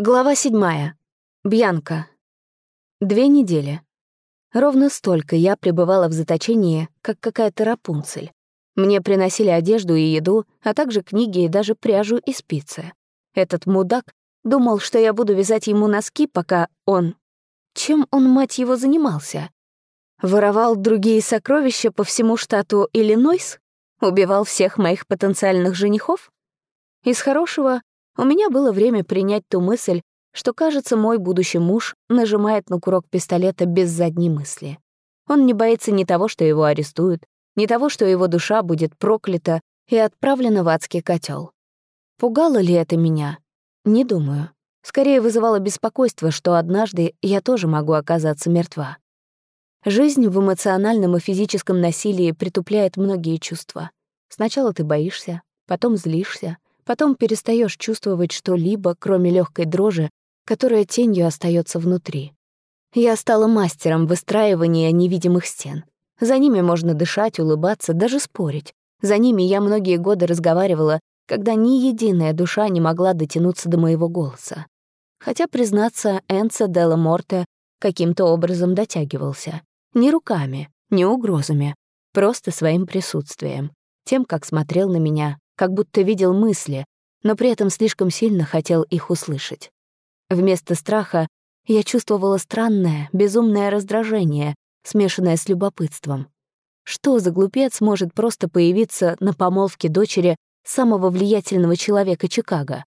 Глава седьмая. Бьянка. Две недели. Ровно столько я пребывала в заточении, как какая-то Рапунцель. Мне приносили одежду и еду, а также книги и даже пряжу и спицы. Этот мудак думал, что я буду вязать ему носки, пока он... Чем он, мать его, занимался? Воровал другие сокровища по всему штату Иллинойс? Убивал всех моих потенциальных женихов? Из хорошего у меня было время принять ту мысль, что, кажется, мой будущий муж нажимает на курок пистолета без задней мысли. Он не боится ни того, что его арестуют, ни того, что его душа будет проклята и отправлена в адский котел. Пугало ли это меня? Не думаю. Скорее вызывало беспокойство, что однажды я тоже могу оказаться мертва. Жизнь в эмоциональном и физическом насилии притупляет многие чувства. Сначала ты боишься, потом злишься, Потом перестаешь чувствовать что-либо, кроме легкой дрожи, которая тенью остается внутри. Я стала мастером выстраивания невидимых стен. За ними можно дышать, улыбаться, даже спорить. За ними я многие годы разговаривала, когда ни единая душа не могла дотянуться до моего голоса. Хотя, признаться, Энца Делла Морте каким-то образом дотягивался. Не руками, не угрозами, просто своим присутствием, тем, как смотрел на меня, как будто видел мысли, но при этом слишком сильно хотел их услышать. Вместо страха я чувствовала странное, безумное раздражение, смешанное с любопытством. Что за глупец может просто появиться на помолвке дочери самого влиятельного человека Чикаго?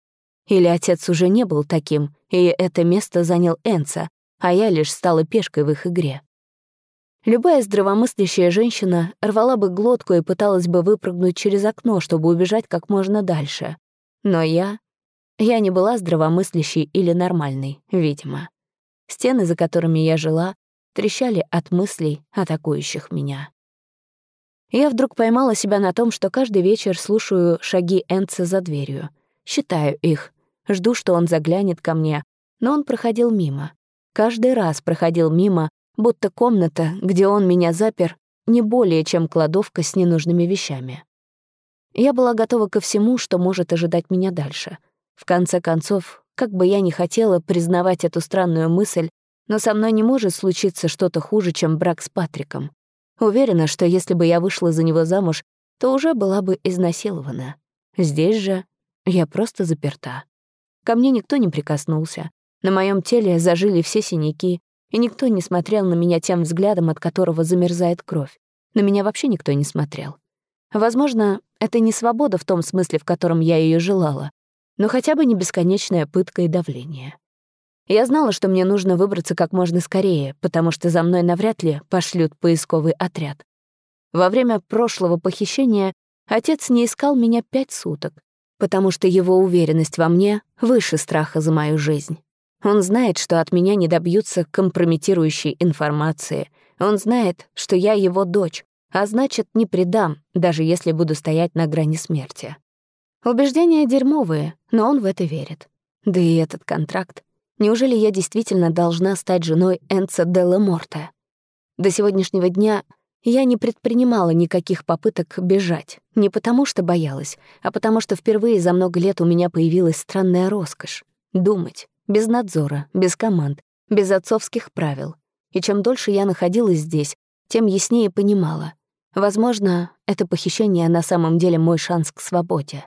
Или отец уже не был таким, и это место занял Энца, а я лишь стала пешкой в их игре? Любая здравомыслящая женщина рвала бы глотку и пыталась бы выпрыгнуть через окно, чтобы убежать как можно дальше. Но я... Я не была здравомыслящей или нормальной, видимо. Стены, за которыми я жила, трещали от мыслей, атакующих меня. Я вдруг поймала себя на том, что каждый вечер слушаю шаги Энца за дверью. Считаю их, жду, что он заглянет ко мне, но он проходил мимо. Каждый раз проходил мимо, будто комната, где он меня запер, не более чем кладовка с ненужными вещами. Я была готова ко всему, что может ожидать меня дальше. В конце концов, как бы я ни хотела признавать эту странную мысль, но со мной не может случиться что-то хуже, чем брак с Патриком. Уверена, что если бы я вышла за него замуж, то уже была бы изнасилована. Здесь же я просто заперта. Ко мне никто не прикоснулся. На моем теле зажили все синяки, и никто не смотрел на меня тем взглядом, от которого замерзает кровь. На меня вообще никто не смотрел. Возможно, это не свобода в том смысле, в котором я ее желала, но хотя бы не бесконечная пытка и давление. Я знала, что мне нужно выбраться как можно скорее, потому что за мной навряд ли пошлют поисковый отряд. Во время прошлого похищения отец не искал меня пять суток, потому что его уверенность во мне выше страха за мою жизнь. Он знает, что от меня не добьются компрометирующей информации. Он знает, что я его дочь, а значит, не предам, даже если буду стоять на грани смерти. Убеждения дерьмовые, но он в это верит. Да и этот контракт. Неужели я действительно должна стать женой Энца Делла Морте? До сегодняшнего дня я не предпринимала никаких попыток бежать. Не потому что боялась, а потому что впервые за много лет у меня появилась странная роскошь — думать, без надзора, без команд, без отцовских правил. И чем дольше я находилась здесь, тем яснее понимала. Возможно, это похищение на самом деле мой шанс к свободе.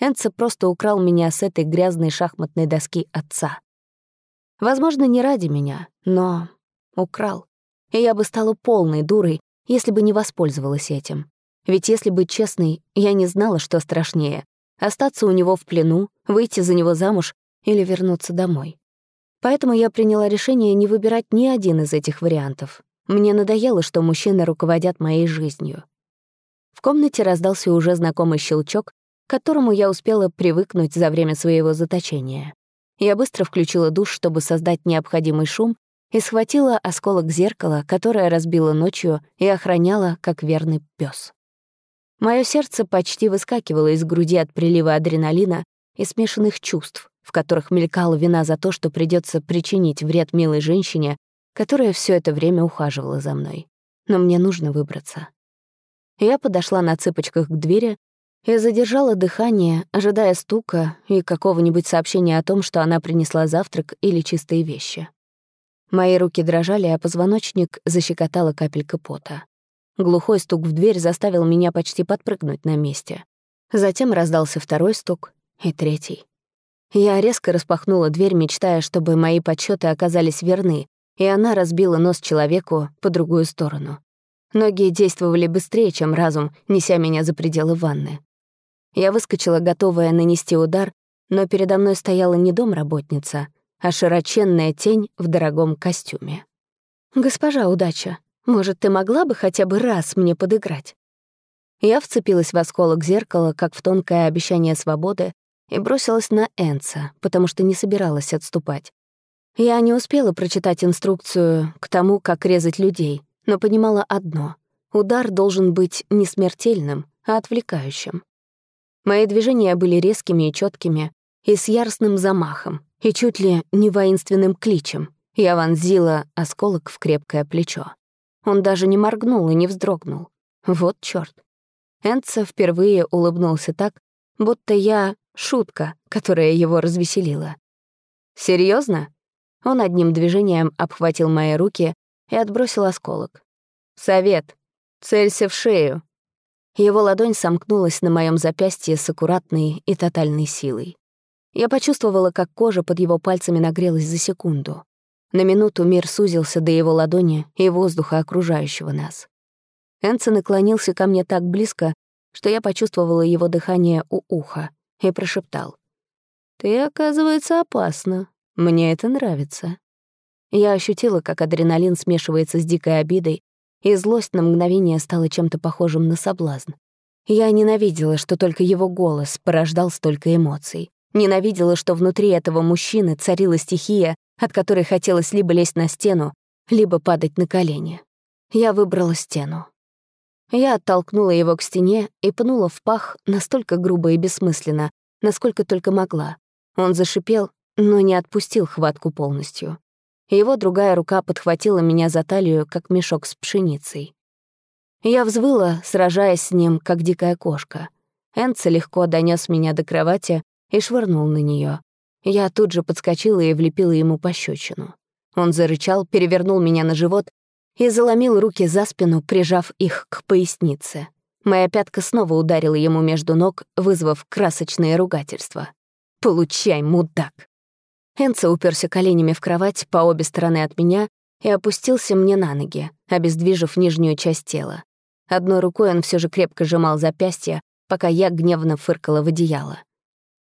Энце просто украл меня с этой грязной шахматной доски отца. Возможно, не ради меня, но украл. И я бы стала полной дурой, если бы не воспользовалась этим. Ведь если быть честной, я не знала, что страшнее — остаться у него в плену, выйти за него замуж или вернуться домой. Поэтому я приняла решение не выбирать ни один из этих вариантов. Мне надоело, что мужчины руководят моей жизнью. В комнате раздался уже знакомый щелчок, к которому я успела привыкнуть за время своего заточения. Я быстро включила душ, чтобы создать необходимый шум, и схватила осколок зеркала, которое разбила ночью и охраняла, как верный пес. Мое сердце почти выскакивало из груди от прилива адреналина и смешанных чувств, в которых мелькала вина за то, что придется причинить вред милой женщине, которая все это время ухаживала за мной. Но мне нужно выбраться. Я подошла на цыпочках к двери, Я задержала дыхание, ожидая стука и какого-нибудь сообщения о том, что она принесла завтрак или чистые вещи. Мои руки дрожали, а позвоночник защекотала капелька пота. Глухой стук в дверь заставил меня почти подпрыгнуть на месте. Затем раздался второй стук и третий. Я резко распахнула дверь, мечтая, чтобы мои подсчеты оказались верны, и она разбила нос человеку по другую сторону. Ноги действовали быстрее, чем разум, неся меня за пределы ванны. Я выскочила, готовая нанести удар, но передо мной стояла не домработница, а широченная тень в дорогом костюме. «Госпожа удача, может, ты могла бы хотя бы раз мне подыграть?» Я вцепилась в осколок зеркала, как в тонкое обещание свободы, и бросилась на Энца, потому что не собиралась отступать. Я не успела прочитать инструкцию к тому, как резать людей, но понимала одно — удар должен быть не смертельным, а отвлекающим. Мои движения были резкими и четкими, и с яростным замахом, и чуть ли не воинственным кличем. Я вонзила осколок в крепкое плечо. Он даже не моргнул и не вздрогнул. Вот чёрт. Энца впервые улыбнулся так, будто я — шутка, которая его развеселила. Серьезно? Он одним движением обхватил мои руки и отбросил осколок. «Совет. Целься в шею. Его ладонь сомкнулась на моем запястье с аккуратной и тотальной силой. Я почувствовала, как кожа под его пальцами нагрелась за секунду. На минуту мир сузился до его ладони и воздуха, окружающего нас. Энце наклонился ко мне так близко, что я почувствовала его дыхание у уха и прошептал. «Ты, оказывается, опасна. Мне это нравится». Я ощутила, как адреналин смешивается с дикой обидой, и злость на мгновение стала чем-то похожим на соблазн. Я ненавидела, что только его голос порождал столько эмоций. Ненавидела, что внутри этого мужчины царила стихия, от которой хотелось либо лезть на стену, либо падать на колени. Я выбрала стену. Я оттолкнула его к стене и пнула в пах настолько грубо и бессмысленно, насколько только могла. Он зашипел, но не отпустил хватку полностью. Его другая рука подхватила меня за талию, как мешок с пшеницей. Я взвыла, сражаясь с ним, как дикая кошка. Энце легко донес меня до кровати и швырнул на нее. Я тут же подскочила и влепила ему пощечину. Он зарычал, перевернул меня на живот и заломил руки за спину, прижав их к пояснице. Моя пятка снова ударила ему между ног, вызвав красочные ругательства. «Получай, мудак!» Энца уперся коленями в кровать по обе стороны от меня и опустился мне на ноги, обездвижив нижнюю часть тела. Одной рукой он все же крепко сжимал запястье, пока я гневно фыркала в одеяло.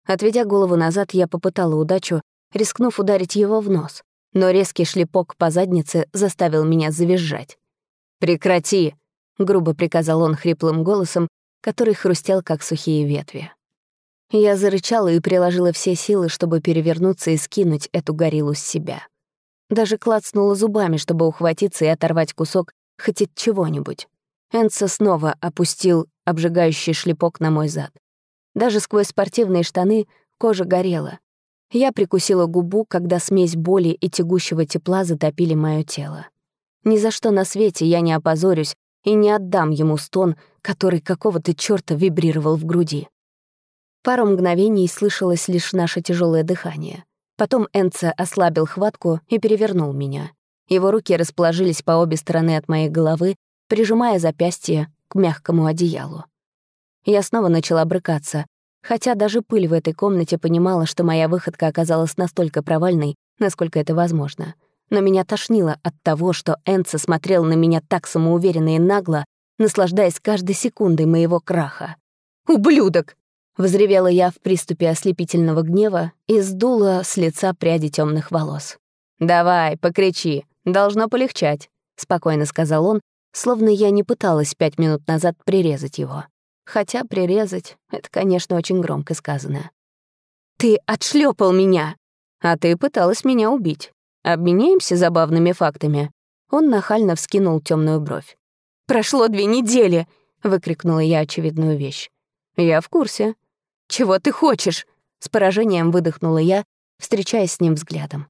Отведя голову назад, я попытала удачу, рискнув ударить его в нос, но резкий шлепок по заднице заставил меня завизжать. «Прекрати!» — грубо приказал он хриплым голосом, который хрустел, как сухие ветви. Я зарычала и приложила все силы, чтобы перевернуться и скинуть эту гориллу с себя. Даже клацнула зубами, чтобы ухватиться и оторвать кусок хоть от чего-нибудь. Энса снова опустил обжигающий шлепок на мой зад. Даже сквозь спортивные штаны кожа горела. Я прикусила губу, когда смесь боли и тягущего тепла затопили мое тело. Ни за что на свете я не опозорюсь и не отдам ему стон, который какого-то чёрта вибрировал в груди. Пару мгновений слышалось лишь наше тяжелое дыхание. Потом Энце ослабил хватку и перевернул меня. Его руки расположились по обе стороны от моей головы, прижимая запястье к мягкому одеялу. Я снова начала брыкаться, хотя даже пыль в этой комнате понимала, что моя выходка оказалась настолько провальной, насколько это возможно. Но меня тошнило от того, что Энце смотрел на меня так самоуверенно и нагло, наслаждаясь каждой секундой моего краха. «Ублюдок!» Взревела я в приступе ослепительного гнева и сдула с лица пряди темных волос. «Давай, покричи, должно полегчать», — спокойно сказал он, словно я не пыталась пять минут назад прирезать его. Хотя прирезать — это, конечно, очень громко сказано. «Ты отшлепал меня!» «А ты пыталась меня убить. Обменяемся забавными фактами». Он нахально вскинул темную бровь. «Прошло две недели!» — выкрикнула я очевидную вещь. «Я в курсе», «Чего ты хочешь?» — с поражением выдохнула я, встречаясь с ним взглядом.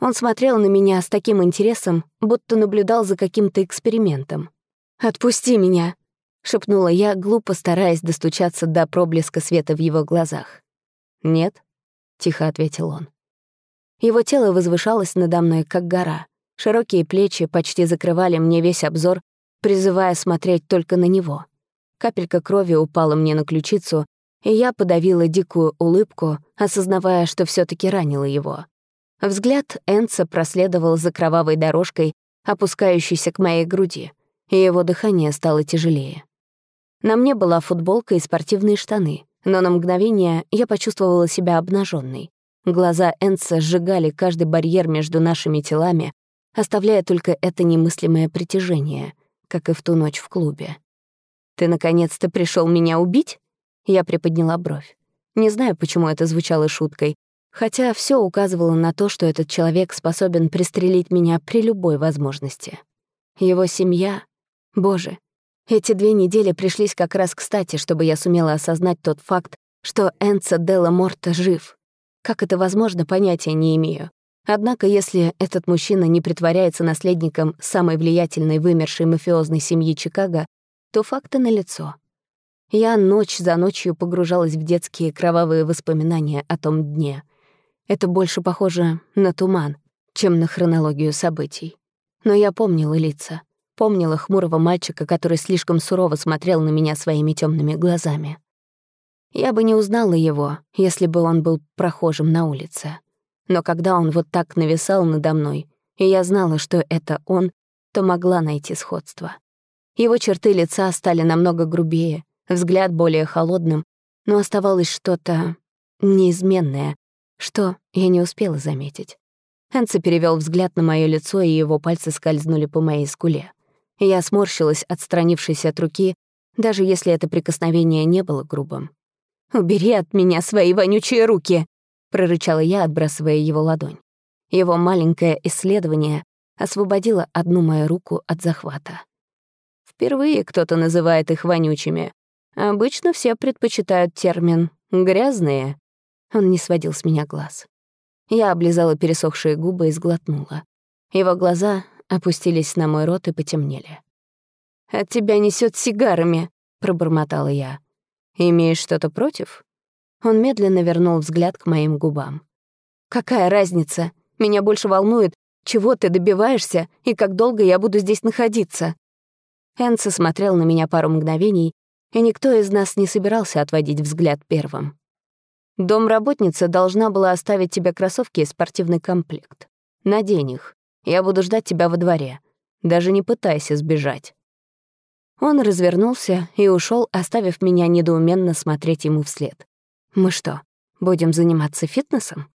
Он смотрел на меня с таким интересом, будто наблюдал за каким-то экспериментом. «Отпусти меня!» Шепнула я, глупо стараясь достучаться до проблеска света в его глазах. «Нет», — тихо ответил он. Его тело возвышалось надо мной, как гора. Широкие плечи почти закрывали мне весь обзор, призывая смотреть только на него. Капелька крови упала мне на ключицу, и я подавила дикую улыбку, осознавая, что все таки ранила его. Взгляд Энца проследовал за кровавой дорожкой, опускающейся к моей груди, и его дыхание стало тяжелее. На мне была футболка и спортивные штаны, но на мгновение я почувствовала себя обнаженной. Глаза Энца сжигали каждый барьер между нашими телами, оставляя только это немыслимое притяжение, как и в ту ночь в клубе. «Ты наконец-то пришел меня убить?» Я приподняла бровь. Не знаю, почему это звучало шуткой, хотя все указывало на то, что этот человек способен пристрелить меня при любой возможности. Его семья... Боже, эти две недели пришлись как раз кстати, чтобы я сумела осознать тот факт, что Энца Делла Морта жив. Как это возможно, понятия не имею. Однако, если этот мужчина не притворяется наследником самой влиятельной вымершей мафиозной семьи Чикаго, то факты налицо. Я ночь за ночью погружалась в детские кровавые воспоминания о том дне. Это больше похоже на туман, чем на хронологию событий. Но я помнила лица, помнила хмурого мальчика, который слишком сурово смотрел на меня своими темными глазами. Я бы не узнала его, если бы он был прохожим на улице. Но когда он вот так нависал надо мной, и я знала, что это он, то могла найти сходство. Его черты лица стали намного грубее, взгляд более холодным, но оставалось что-то неизменное, что я не успела заметить. Энце перевел взгляд на мое лицо, и его пальцы скользнули по моей скуле. Я сморщилась, отстранившись от руки, даже если это прикосновение не было грубым. «Убери от меня свои вонючие руки!» — прорычала я, отбрасывая его ладонь. Его маленькое исследование освободило одну мою руку от захвата. Впервые кто-то называет их вонючими. Обычно все предпочитают термин «грязные». Он не сводил с меня глаз. Я облизала пересохшие губы и сглотнула. Его глаза опустились на мой рот и потемнели. «От тебя несет сигарами», — пробормотала я. «Имеешь что-то против?» Он медленно вернул взгляд к моим губам. «Какая разница? Меня больше волнует, чего ты добиваешься и как долго я буду здесь находиться». Энце смотрел на меня пару мгновений, и никто из нас не собирался отводить взгляд первым. Домработница должна была оставить тебе кроссовки и спортивный комплект. Надень их. Я буду ждать тебя во дворе. Даже не пытайся сбежать. Он развернулся и ушел, оставив меня недоуменно смотреть ему вслед. Мы что, будем заниматься фитнесом?